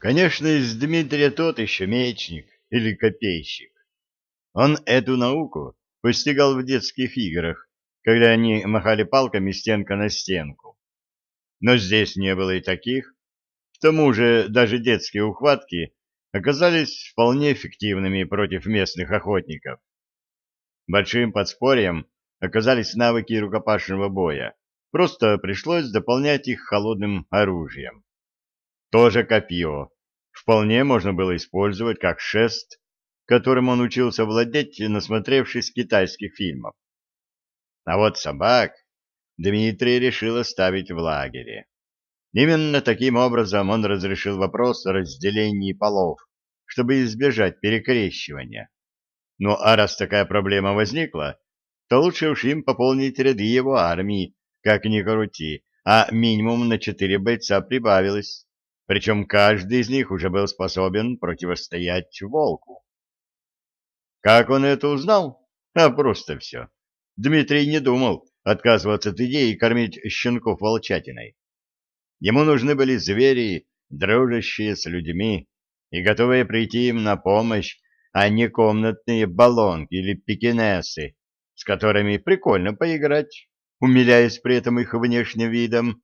Конечно, из Дмитрия тот еще мечник или копейщик. Он эту науку постигал в детских играх, когда они махали палками стенка на стенку. Но здесь не было и таких. К тому же даже детские ухватки оказались вполне эффективными против местных охотников. Большим подспорьем оказались навыки рукопашного боя. Просто пришлось дополнять их холодным оружием. Тоже копье. Вполне можно было использовать как шест, которым он учился владеть, насмотревшись китайских фильмов. А вот собак Дмитрий решил оставить в лагере. Именно таким образом он разрешил вопрос о разделении полов, чтобы избежать перекрещивания. Ну а раз такая проблема возникла, то лучше уж им пополнить ряды его армии, как ни крути, а минимум на четыре бойца прибавилось, причем каждый из них уже был способен противостоять волку. Как он это узнал? А просто все. Дмитрий не думал отказываться от идеи кормить щенков волчатиной. Ему нужны были звери, дружащие с людьми и готовые прийти им на помощь, а не комнатные баллонки или пекинесы, с которыми прикольно поиграть, умиляясь при этом их внешним видом.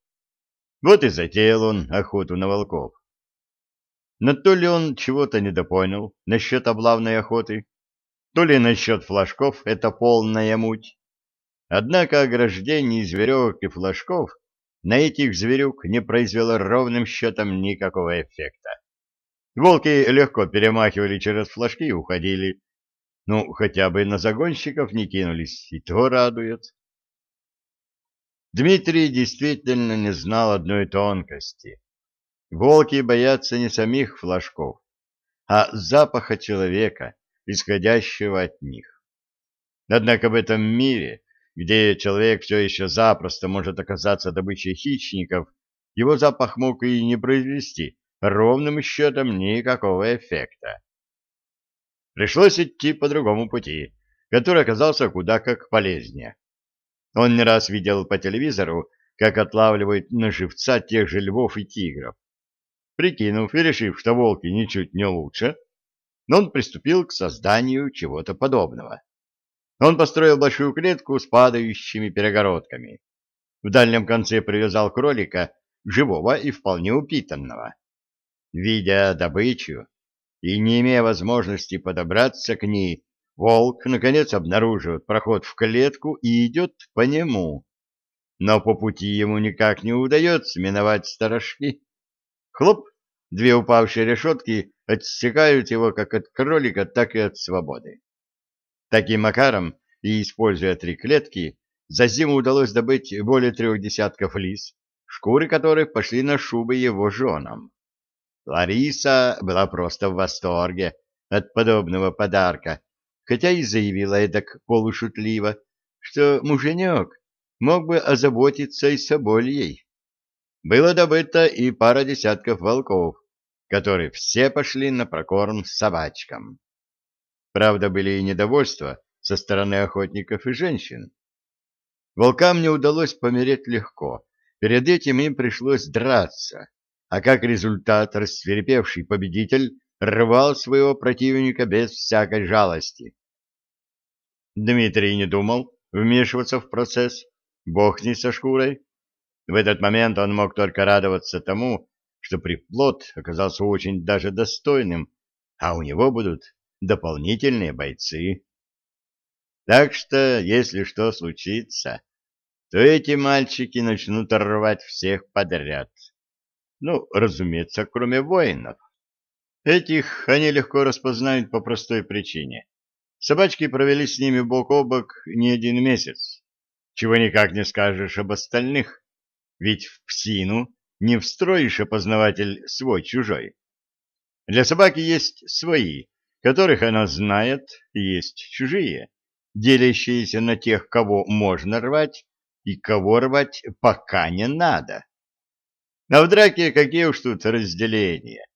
Вот и затеял он охоту на волков. Но то ли он чего-то недопонял насчет облавной охоты, то ли насчет флажков это полная муть. Однако ограждение из веревок и флажков на этих зверюк не произвело ровным счетом никакого эффекта. Волки легко перемахивали через флажки и уходили. Ну, хотя бы на загонщиков не кинулись, и то радует. Дмитрий действительно не знал одной тонкости. Волки боятся не самих флажков, а запаха человека, исходящего от них. Однако в этом мире, где человек все еще запросто может оказаться добычей хищников, его запах мог и не произвести ровным счетом никакого эффекта. Пришлось идти по другому пути, который оказался куда как полезнее. Он не раз видел по телевизору, как отлавливают на живца тех же львов и тигров. Прикинув и решив, что волки ничуть не лучше, он приступил к созданию чего-то подобного. Он построил большую клетку с падающими перегородками. В дальнем конце привязал кролика, живого и вполне упитанного. Видя добычу и не имея возможности подобраться к ней, Волк, наконец, обнаруживает проход в клетку и идет по нему. Но по пути ему никак не удается миновать сторожки. Хлоп! Две упавшие решетки отсекают его как от кролика, так и от свободы. Таким макаром, и используя три клетки, за зиму удалось добыть более трех десятков лис, шкуры которых пошли на шубы его женам. Лариса была просто в восторге от подобного подарка хотя и заявила эдак полушутливо, что муженек мог бы озаботиться и собольей. Было добыто и пара десятков волков, которые все пошли на прокорм собачкам. Правда, были и недовольства со стороны охотников и женщин. Волкам не удалось помереть легко, перед этим им пришлось драться, а как результат рассверепевший победитель рвал своего противника без всякой жалости. Дмитрий не думал вмешиваться в процесс, бог не со шкурой. В этот момент он мог только радоваться тому, что приплод оказался очень даже достойным, а у него будут дополнительные бойцы. Так что, если что случится, то эти мальчики начнут рвать всех подряд. Ну, разумеется, кроме воинов. Этих они легко распознают по простой причине. Собачки провели с ними бок о бок не один месяц. Чего никак не скажешь об остальных, ведь в псину не встроишь опознаватель свой-чужой. Для собаки есть свои, которых она знает, есть чужие, делящиеся на тех, кого можно рвать, и кого рвать пока не надо. А в драке какие уж тут разделения?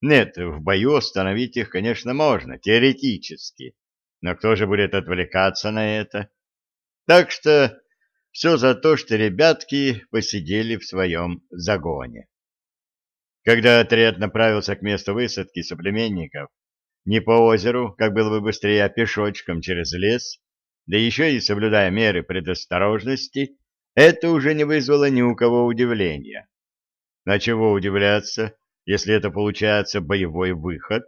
Нет, в бою остановить их, конечно, можно, теоретически. Но кто же будет отвлекаться на это? Так что все за то, что ребятки посидели в своем загоне. Когда отряд направился к месту высадки соплеменников, не по озеру, как было бы быстрее, а пешочком через лес, да еще и соблюдая меры предосторожности, это уже не вызвало ни у кого удивления. На чего удивляться, если это получается боевой выход?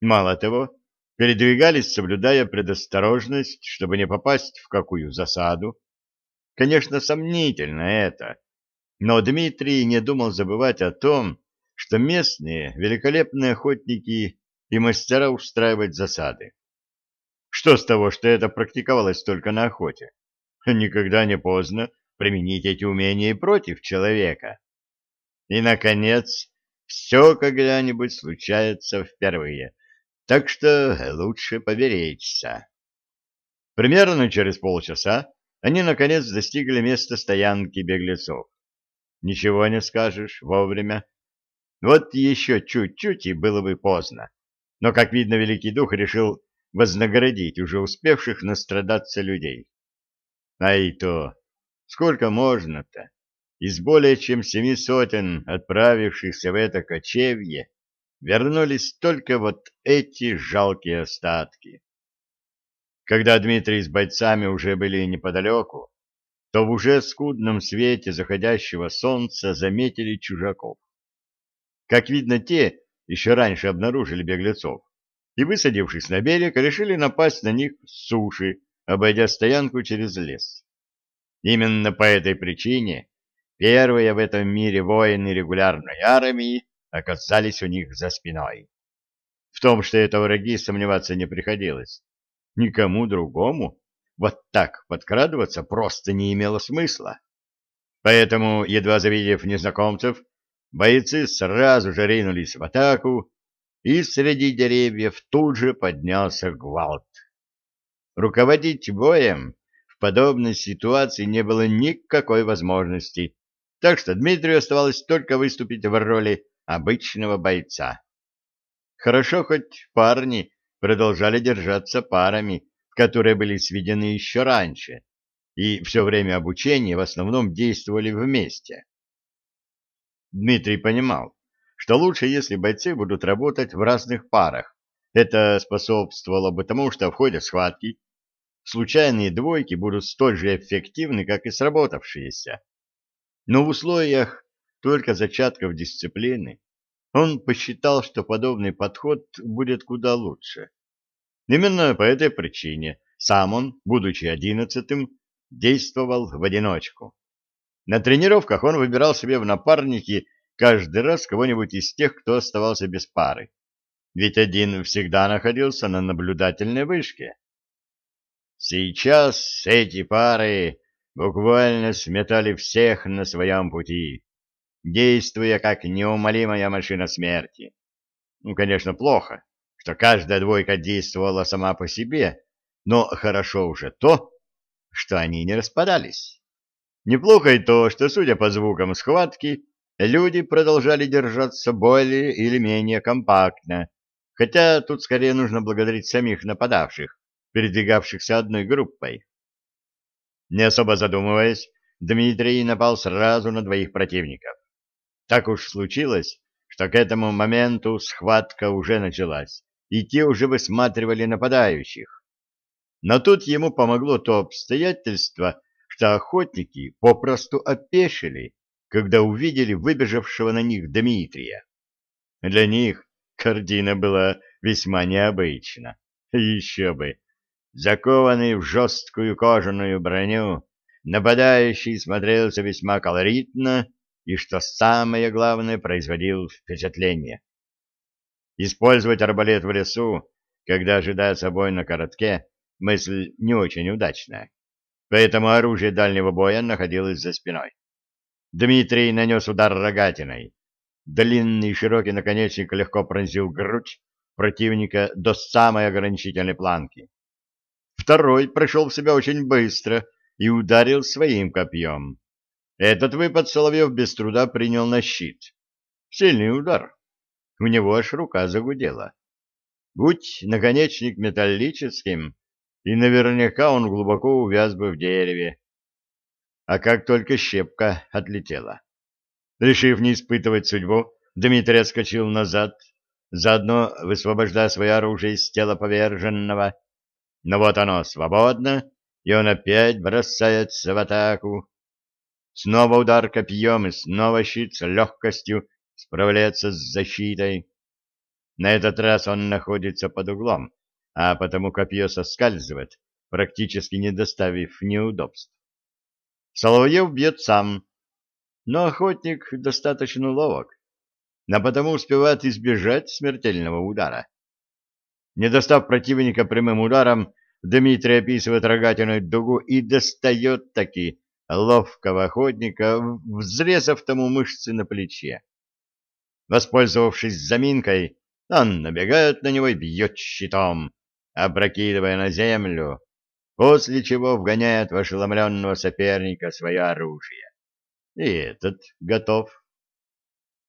Мало того, передвигались, соблюдая предосторожность, чтобы не попасть в какую засаду. Конечно, сомнительно это, но Дмитрий не думал забывать о том, что местные великолепные охотники и мастера устраивать засады. Что с того, что это практиковалось только на охоте? Никогда не поздно применить эти умения и против человека. И, наконец, все когда-нибудь случается впервые, так что лучше поберечься. Примерно через полчаса они, наконец, достигли места стоянки беглецов. Ничего не скажешь, вовремя. Вот еще чуть-чуть, и было бы поздно. Но, как видно, Великий Дух решил вознаградить уже успевших настрадаться людей. А и то, сколько можно-то? Из более чем семи сотен отправившихся в это кочевье вернулись только вот эти жалкие остатки. Когда Дмитрий с бойцами уже были неподалеку, то в уже скудном свете заходящего солнца заметили чужаков. Как видно, те еще раньше обнаружили беглецов и, высадившись на берег, решили напасть на них с суши, обойдя стоянку через лес. Именно по этой причине первые в этом мире воины регулярной армии оказались у них за спиной. В том, что это враги, сомневаться не приходилось. Никому другому вот так подкрадываться просто не имело смысла. Поэтому, едва завидев незнакомцев, бойцы сразу же ринулись в атаку, и среди деревьев тут же поднялся гвалт. Руководить боем в подобной ситуации не было никакой возможности, так что Дмитрию оставалось только выступить в роли обычного бойца. Хорошо, хоть парни продолжали держаться парами, которые были сведены еще раньше, и все время обучения в основном действовали вместе. Дмитрий понимал, что лучше, если бойцы будут работать в разных парах. Это способствовало бы тому, что в ходе схватки случайные двойки будут столь же эффективны, как и сработавшиеся. Но в условиях только зачатков дисциплины он посчитал, что подобный подход будет куда лучше. Именно по этой причине сам он, будучи одиннадцатым, действовал в одиночку. На тренировках он выбирал себе в напарники каждый раз кого-нибудь из тех, кто оставался без пары. Ведь один всегда находился на наблюдательной вышке. Сейчас эти пары буквально сметали всех на своем пути, действуя как неумолимая машина смерти. Ну, конечно, плохо, что каждая двойка действовала сама по себе, но хорошо уже то, что они не распадались. Неплохо и то, что, судя по звукам схватки, люди продолжали держаться более или менее компактно, хотя тут скорее нужно благодарить самих нападавших, передвигавшихся одной группой. Не особо задумываясь, Дмитрий напал сразу на двоих противников. Так уж случилось, что к этому моменту схватка уже началась, и те уже высматривали нападающих. Но тут ему помогло то обстоятельство, что охотники попросту опешили, когда увидели выбежавшего на них Дмитрия. Для них картина была весьма необычна. Еще бы! Закованный в жесткую кожаную броню, нападающий смотрелся весьма колоритно и, что самое главное, производил впечатление. Использовать арбалет в лесу, когда ожидается бой на коротке, мысль не очень удачная. Поэтому оружие дальнего боя находилось за спиной. Дмитрий нанес удар рогатиной. Длинный широкий наконечник легко пронзил грудь противника до самой ограничительной планки. Второй пришел в себя очень быстро и ударил своим копьем. Этот выпад Соловьев без труда принял на щит. Сильный удар. У него аж рука загудела. Будь наконечник металлическим, и наверняка он глубоко увяз бы в дереве, а как только щепка отлетела. Решив не испытывать судьбу, Дмитрий отскочил назад, заодно высвобождая свое оружие из тела поверженного. Но вот оно свободно, и он опять бросается в атаку. Снова удар копьем, и снова щит с легкостью справляется с защитой. На этот раз он находится под углом, а потому копье соскальзывает, практически не доставив неудобств. Соловьев бьет сам, но охотник достаточно ловок, а потому успевает избежать смертельного удара. Не достав противника прямым ударом, Дмитрий описывает рогатиной дугу и достает таки ловкого охотника, взрезав тому мышцы на плече. Воспользовавшись заминкой, он набегает на него и бьет щитом, опрокидывая на землю, после чего вгоняет в ошеломленного соперника свое оружие. И этот готов.